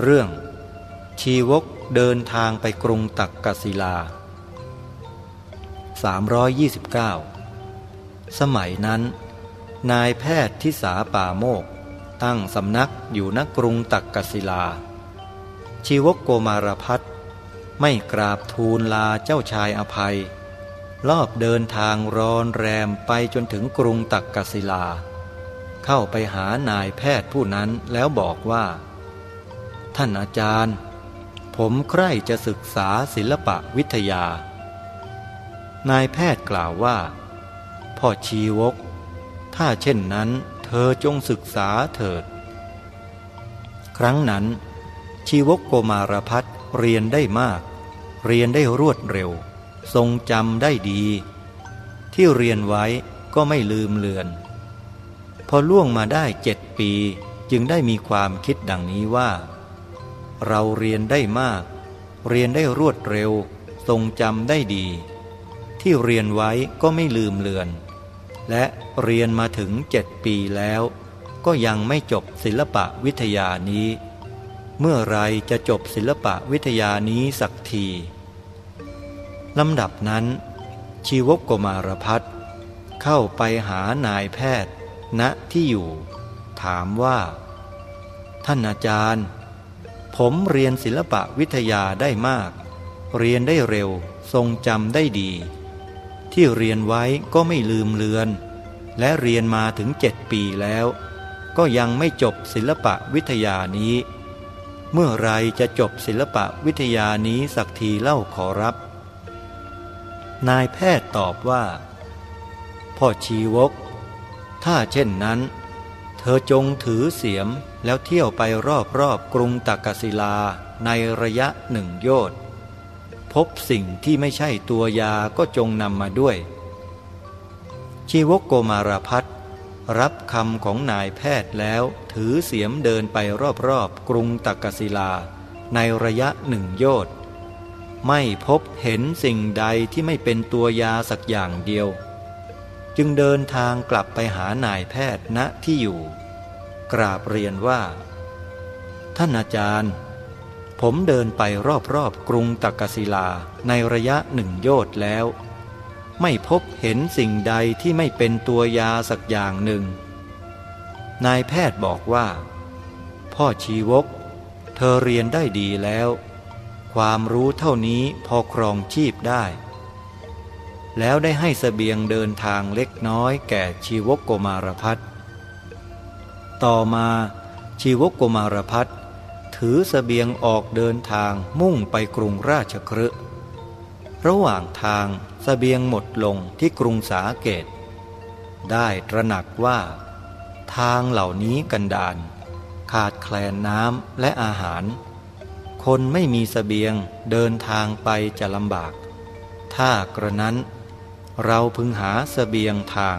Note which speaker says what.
Speaker 1: เรื่อง ชีวกเดินทางไปกรุงตักกศิลา 329 สมัยนั้น นายแพทย์ทิสาป่าโมก ตั้งสำนักอยู่ณกรุงตักกศิลา ชีวกโกมารพัฒไม่กราบทูลลาเจ้าชายอภัยรอบเดินทางรอนแรมไปจนถึงกรุงตักกศิลา เข้าไปหานายแพทย์ผู้นั้นแล้วบอกว่า ท่านอาจารย์ ผมใคร่จะศึกษาศิลปะวิทยา นายแพทย์กล่าวว่า พ่อชีวก ถ้าเช่นนั้นเธอจงศึกษาเถิด ครั้งนั้น ชีวกโกมารพัฒเรียนได้มาก เรียนได้รวดเร็ว ทรงจำได้ดี ที่เรียนไว้ก็ไม่ลืมเลือน พอล่วงมาได้เจ็ดปีจึงได้มีความคิดดังนี้ว่า เราเรียนได้มาก เรียนได้รวดเร็ว ทรงจำได้ดี ที่เรียนไว้ก็ไม่ลืมเลือน และเรียนมาถึงเจ็ดปีแล้ว ก็ยังไม่จบศิลปะวิทยานี้ เมื่อไรจะจบศิลปะวิทยานี้สักทีลำดับนั้น ชีวกโกมารพัฒเข้าไปหานายแพทย์ ณที่อยู่ ถามว่า ท่านอาจารย์ ผมเรียนศิลปะวิทยาได้มาก เรียนได้เร็ว ทรงจำได้ดี ที่เรียนไว้ก็ไม่ลืมเลือน และเรียนมาถึงเจ็ดปีแล้ว ก็ยังไม่จบศิลปะวิทยานี้ เมื่อไรจะจบศิลปะวิทยานี้สักทีเล่าขอรับ นายแพทย์ตอบว่า พ่อชีวก ถ้าเช่นนั้น เธอจงถือเสียมแล้วเที่ยวไปรอบๆกรุงตักศิลาในระยะหนึ่งโยชน์พบสิ่งที่ไม่ใช่ตัวยาก็จงนำมาด้วย ชีวกโกมารพัฒรับคำของนายแพทย์แล้วถือเสียมเดินไปรอบๆกรุงตักกศิลา ในระยะหนึ่งโยชน์ไม่พบเห็นสิ่งใดที่ไม่เป็นตัวยาสักอย่างเดียว จึงเดินทางกลับไปหานายแพทย์ณที่อยู่ กราบเรียนว่า ท่านอาจารย์ ผมเดินไปรอบๆกรุงตักศิลาในระยะหนึ่งโยชน์แล้ว ไม่พบเห็นสิ่งใดที่ไม่เป็นตัวยาสักอย่างหนึ่ง นายแพทย์บอกว่า พ่อชีวก เธอเรียนได้ดีแล้ว ความรู้เท่านี้พอครองชีพได้แล้วได้ให้สเสบียงเดินทางเล็กน้อยแก่ชีวกโกมารพัฒ ต่อมาชีวกโกมารพัฒถือสเสบียงออกเดินทางมุ่งไปกรุงราชครืระหว่างทางสเสบียงหมดลงที่กรุงสาเกต ได้ตระหนักว่า ทางเหล่านี้กันดานขาดแคลนน้ำและอาหาร คนไม่มีสเสบียงเดินทางไปจะลำบาก ถ้ากระนั้น เราพึงหาสเสบียงทาง